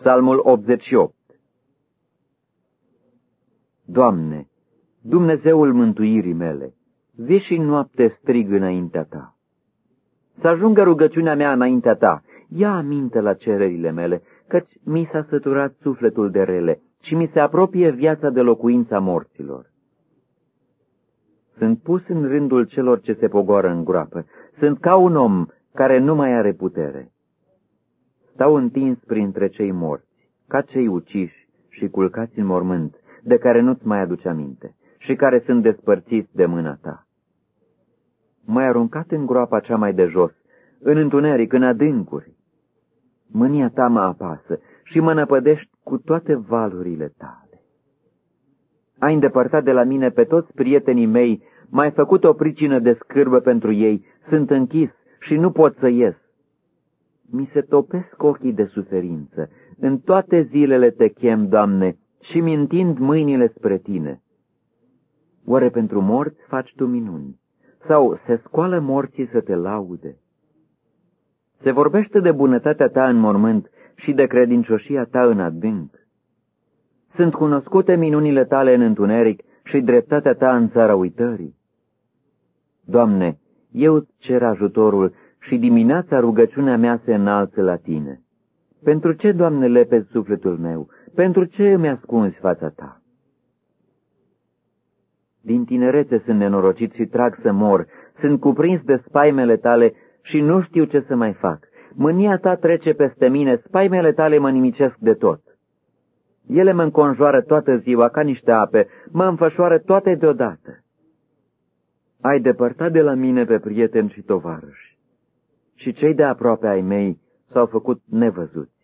Psalmul 88 Doamne, Dumnezeul mântuirii mele, zi și noapte strig înaintea Ta. Să ajungă rugăciunea mea înaintea Ta, ia aminte la cererile mele, căci mi s-a săturat sufletul de rele și mi se apropie viața de locuința morților. Sunt pus în rândul celor ce se pogoară în groapă, sunt ca un om care nu mai are putere. Stau întins printre cei morți, ca cei uciși și culcați în mormânt, de care nu-ți mai aduce aminte și care sunt despărțiți de mâna ta. M-ai aruncat în groapa cea mai de jos, în întuneric, în adâncuri. Mânia ta mă apasă și mă năpădești cu toate valurile tale. Ai îndepărtat de la mine pe toți prietenii mei, m-ai făcut o pricină de scârbă pentru ei, sunt închis și nu pot să ies. Mi se topesc ochii de suferință, în toate zilele te chem, Doamne, și mintind mâinile spre Tine. Oare pentru morți faci Tu minuni? Sau se scoală morții să te laude? Se vorbește de bunătatea Ta în mormânt și de credincioșia Ta în adânc. Sunt cunoscute minunile Tale în întuneric și dreptatea Ta în țara uitării. Doamne, eu îți cer ajutorul și dimineața rugăciunea mea se înalță la Tine. Pentru ce, Doamne, lepezi sufletul meu? Pentru ce îmi ascunzi fața Ta? Din tinerețe sunt nenorocit și trag să mor, sunt cuprins de spaimele tale și nu știu ce să mai fac. Mânia ta trece peste mine, spaimele tale mă nimicesc de tot. Ele mă înconjoară toată ziua ca niște ape, mă înfășoară toate deodată. Ai depărtat de la mine pe prieteni și tovarăși, și cei de aproape ai mei s-au făcut nevăzuți.